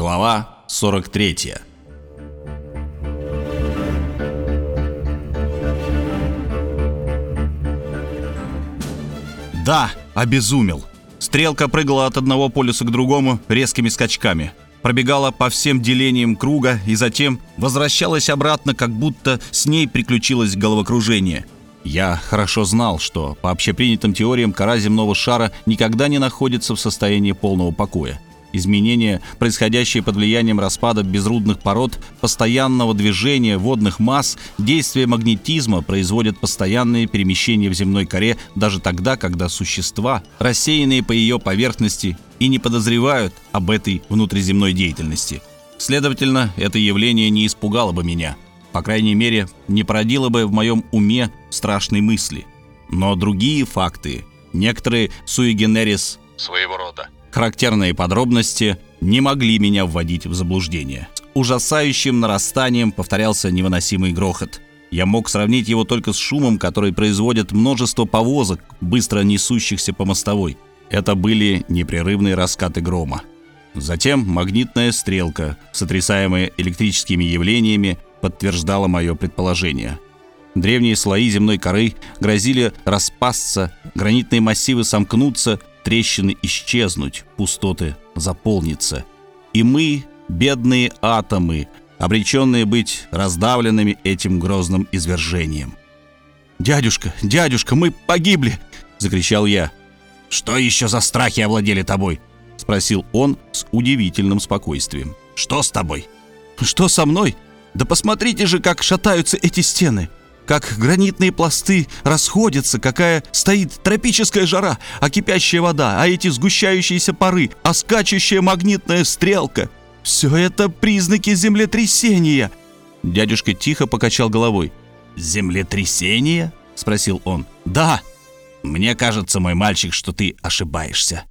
Глава 43 Да, обезумел. Стрелка прыгала от одного полюса к другому резкими скачками. Пробегала по всем делениям круга и затем возвращалась обратно, как будто с ней приключилось головокружение. Я хорошо знал, что по общепринятым теориям кора земного шара никогда не находится в состоянии полного покоя. Изменения, происходящие под влиянием распада безрудных пород, постоянного движения водных масс, действия магнетизма производят постоянные перемещения в земной коре даже тогда, когда существа, рассеянные по ее поверхности, и не подозревают об этой внутриземной деятельности. Следовательно, это явление не испугало бы меня. По крайней мере, не породило бы в моем уме страшной мысли. Но другие факты, некоторые суигенерис своего рода, Характерные подробности не могли меня вводить в заблуждение. С ужасающим нарастанием повторялся невыносимый грохот. Я мог сравнить его только с шумом, который производит множество повозок, быстро несущихся по мостовой. Это были непрерывные раскаты грома. Затем магнитная стрелка, сотрясаемая электрическими явлениями, подтверждала мое предположение. Древние слои земной коры грозили распасться, гранитные массивы сомкнуться, трещины исчезнуть, пустоты заполниться. И мы, бедные атомы, обреченные быть раздавленными этим грозным извержением. «Дядюшка, дядюшка, мы погибли!» — закричал я. «Что еще за страхи овладели тобой?» — спросил он с удивительным спокойствием. «Что с тобой?» «Что со мной? Да посмотрите же, как шатаются эти стены!» Как гранитные пласты расходятся, какая стоит тропическая жара, а кипящая вода, а эти сгущающиеся пары, а скачущая магнитная стрелка. Все это признаки землетрясения. Дядюшка тихо покачал головой. «Землетрясение?» — спросил он. «Да. Мне кажется, мой мальчик, что ты ошибаешься».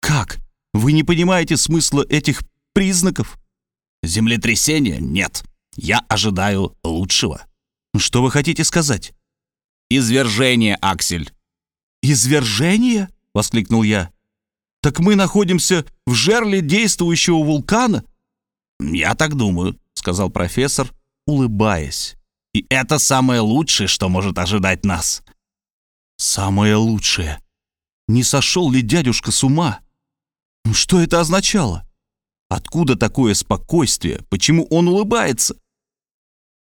«Как? Вы не понимаете смысла этих признаков?» «Землетрясения? Нет. Я ожидаю лучшего». «Что вы хотите сказать?» «Извержение, Аксель». «Извержение?» — воскликнул я. «Так мы находимся в жерле действующего вулкана?» «Я так думаю», — сказал профессор, улыбаясь. «И это самое лучшее, что может ожидать нас». «Самое лучшее? Не сошел ли дядюшка с ума? Что это означало? Откуда такое спокойствие? Почему он улыбается?»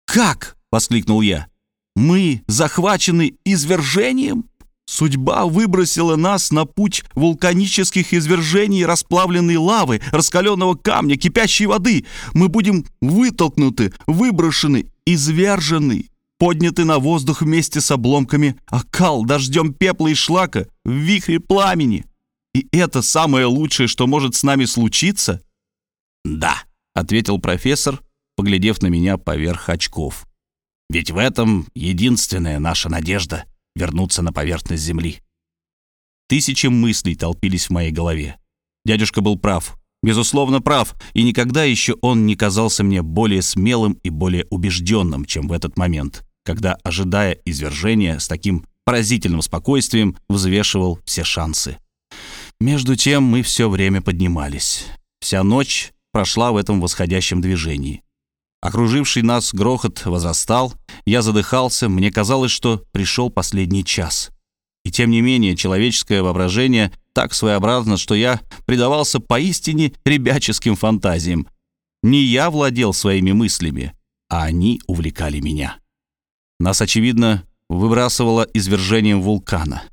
«Как?» Воскликнул я. «Мы захвачены извержением? Судьба выбросила нас на путь вулканических извержений расплавленной лавы, раскаленного камня, кипящей воды. Мы будем вытолкнуты, выброшены, извержены, подняты на воздух вместе с обломками, окал дождем пепла и шлака в вихре пламени. И это самое лучшее, что может с нами случиться?» «Да», — ответил профессор, поглядев на меня поверх очков. Ведь в этом единственная наша надежда — вернуться на поверхность Земли. Тысячи мыслей толпились в моей голове. Дядюшка был прав, безусловно прав, и никогда еще он не казался мне более смелым и более убежденным, чем в этот момент, когда, ожидая извержения, с таким поразительным спокойствием взвешивал все шансы. Между тем мы все время поднимались. Вся ночь прошла в этом восходящем движении. Окруживший нас грохот возрастал, я задыхался, мне казалось, что пришел последний час. И тем не менее, человеческое воображение так своеобразно, что я предавался поистине ребяческим фантазиям. Не я владел своими мыслями, а они увлекали меня. Нас, очевидно, выбрасывало извержением вулкана.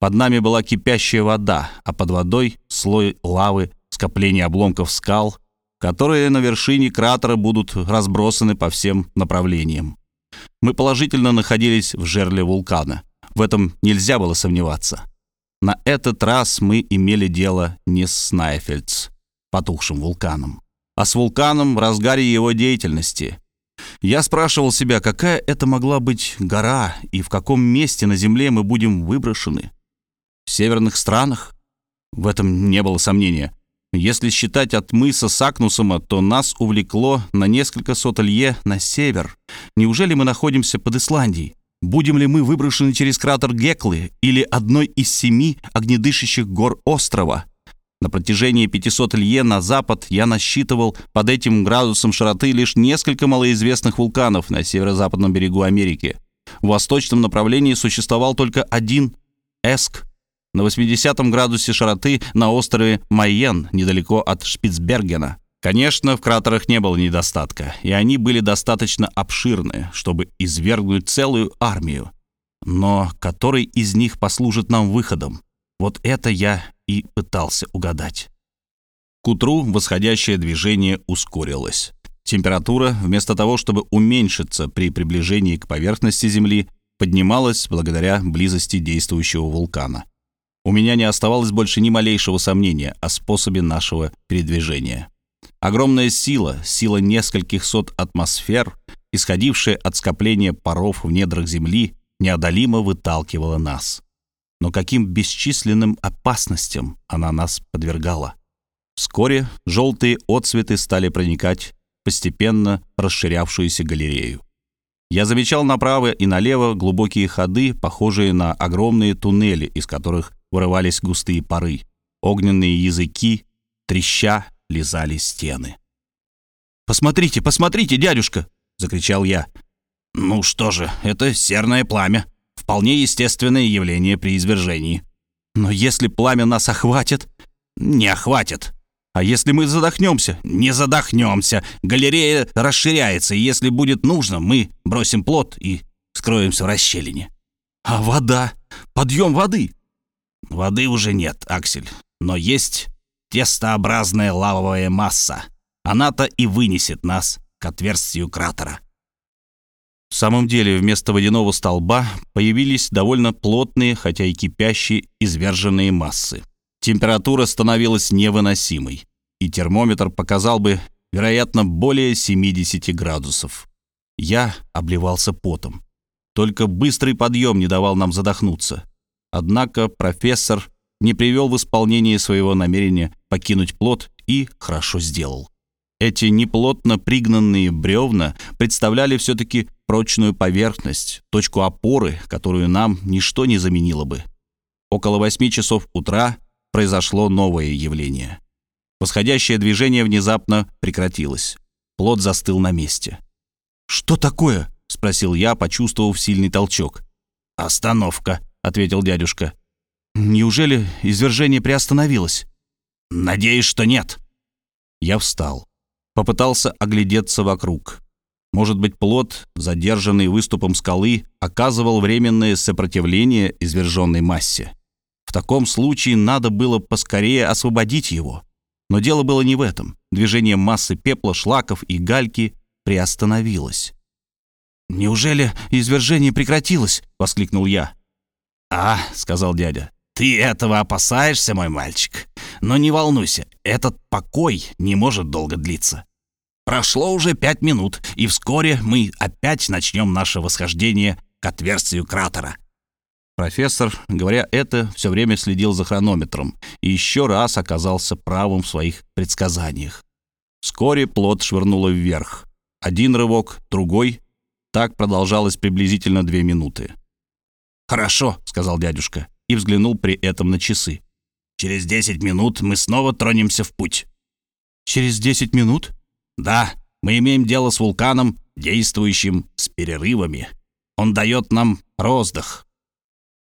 Под нами была кипящая вода, а под водой слой лавы, скопление обломков скал, которые на вершине кратера будут разбросаны по всем направлениям. Мы положительно находились в жерле вулкана. В этом нельзя было сомневаться. На этот раз мы имели дело не с Снайфельдс, потухшим вулканом, а с вулканом в разгаре его деятельности. Я спрашивал себя, какая это могла быть гора и в каком месте на Земле мы будем выброшены. В северных странах? В этом не было сомнения. Если считать от мыса Сакнусома, то нас увлекло на несколько сот лье на север. Неужели мы находимся под Исландией? Будем ли мы выброшены через кратер Геклы или одной из семи огнедышащих гор острова? На протяжении 500 лье на запад я насчитывал под этим градусом широты лишь несколько малоизвестных вулканов на северо-западном берегу Америки. В восточном направлении существовал только один Эск на 80 градусе широты на острове Майен, недалеко от Шпицбергена. Конечно, в кратерах не было недостатка, и они были достаточно обширны, чтобы извергнуть целую армию. Но который из них послужит нам выходом? Вот это я и пытался угадать. К утру восходящее движение ускорилось. Температура, вместо того, чтобы уменьшиться при приближении к поверхности Земли, поднималась благодаря близости действующего вулкана. У меня не оставалось больше ни малейшего сомнения о способе нашего передвижения. Огромная сила, сила нескольких сот атмосфер, исходившая от скопления паров в недрах Земли, неодолимо выталкивала нас но каким бесчисленным опасностям она нас подвергала. Вскоре желтые отцветы стали проникать постепенно расширявшуюся галерею. Я замечал направо и налево глубокие ходы, похожие на огромные туннели, из которых вырывались густые пары. Огненные языки, треща, лизали стены. «Посмотрите, посмотрите, дядюшка!» — закричал я. «Ну что же, это серное пламя», Вполне естественное явление при извержении. Но если пламя нас охватит... Не охватит. А если мы задохнемся? Не задохнемся. Галерея расширяется, и если будет нужно, мы бросим плот и скроемся в расщелине. А вода? Подъем воды? Воды уже нет, Аксель. Но есть тестообразная лавовая масса. Она-то и вынесет нас к отверстию кратера. В самом деле, вместо водяного столба появились довольно плотные, хотя и кипящие, изверженные массы. Температура становилась невыносимой, и термометр показал бы, вероятно, более 70 градусов. Я обливался потом. Только быстрый подъем не давал нам задохнуться. Однако профессор не привел в исполнение своего намерения покинуть плод и хорошо сделал. Эти неплотно пригнанные бревна представляли все-таки прочную поверхность, точку опоры, которую нам ничто не заменило бы. Около восьми часов утра произошло новое явление. Восходящее движение внезапно прекратилось. Плод застыл на месте. «Что такое?» — спросил я, почувствовав сильный толчок. «Остановка», — ответил дядюшка. «Неужели извержение приостановилось?» «Надеюсь, что нет». Я встал. Попытался оглядеться вокруг. Может быть, плод, задержанный выступом скалы, оказывал временное сопротивление изверженной массе. В таком случае надо было поскорее освободить его. Но дело было не в этом. Движение массы пепла, шлаков и гальки приостановилось. «Неужели извержение прекратилось?» — воскликнул я. «А», — сказал дядя, — «ты этого опасаешься, мой мальчик? Но не волнуйся, этот покой не может долго длиться. Прошло уже пять минут, и вскоре мы опять начнем наше восхождение к отверстию кратера. Профессор, говоря это, все время следил за хронометром и еще раз оказался правым в своих предсказаниях. Вскоре плод швырнуло вверх. Один рывок, другой. Так продолжалось приблизительно две минуты. «Хорошо», — сказал дядюшка и взглянул при этом на часы. «Через десять минут мы снова тронемся в путь». «Через десять минут?» Да, мы имеем дело с вулканом, действующим с перерывами. Он дает нам роздых.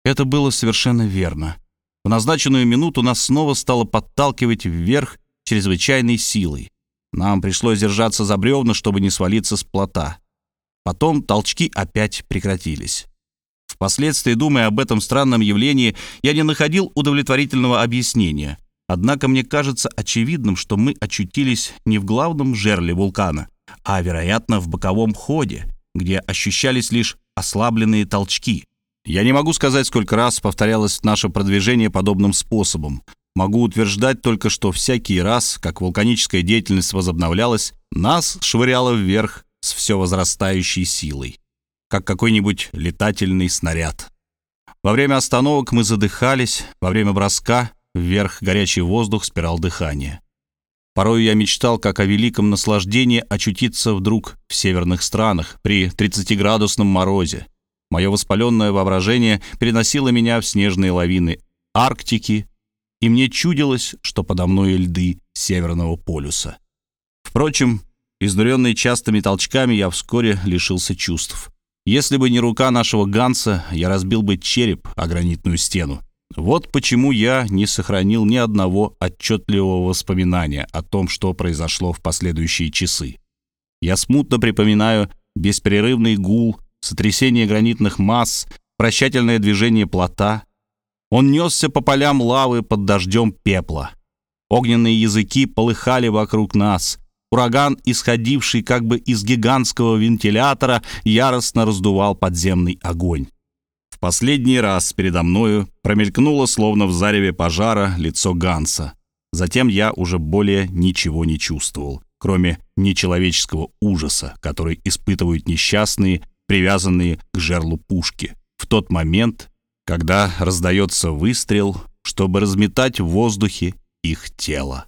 Это было совершенно верно. В назначенную минуту нас снова стало подталкивать вверх чрезвычайной силой. Нам пришлось держаться за бревна, чтобы не свалиться с плота. Потом толчки опять прекратились. Впоследствии, думая об этом странном явлении, я не находил удовлетворительного объяснения. Однако мне кажется очевидным, что мы очутились не в главном жерле вулкана, а, вероятно, в боковом ходе, где ощущались лишь ослабленные толчки. Я не могу сказать, сколько раз повторялось наше продвижение подобным способом. Могу утверждать только, что всякий раз, как вулканическая деятельность возобновлялась, нас швыряло вверх с все возрастающей силой, как какой-нибудь летательный снаряд. Во время остановок мы задыхались, во время броска Вверх горячий воздух спирал дыхание. Порой я мечтал, как о великом наслаждении очутиться вдруг в северных странах при 30-градусном морозе. Мое воспаленное воображение переносило меня в снежные лавины Арктики и мне чудилось, что подо мной льды Северного полюса. Впрочем, изнуренный частыми толчками, я вскоре лишился чувств. Если бы не рука нашего Ганса, я разбил бы череп о гранитную стену. Вот почему я не сохранил ни одного отчетливого воспоминания о том, что произошло в последующие часы. Я смутно припоминаю беспрерывный гул, сотрясение гранитных масс, прощательное движение плота. Он несся по полям лавы под дождем пепла. Огненные языки полыхали вокруг нас. Ураган, исходивший как бы из гигантского вентилятора, яростно раздувал подземный огонь. В последний раз передо мною промелькнуло, словно в зареве пожара, лицо Ганса. Затем я уже более ничего не чувствовал, кроме нечеловеческого ужаса, который испытывают несчастные, привязанные к жерлу пушки, в тот момент, когда раздается выстрел, чтобы разметать в воздухе их тело.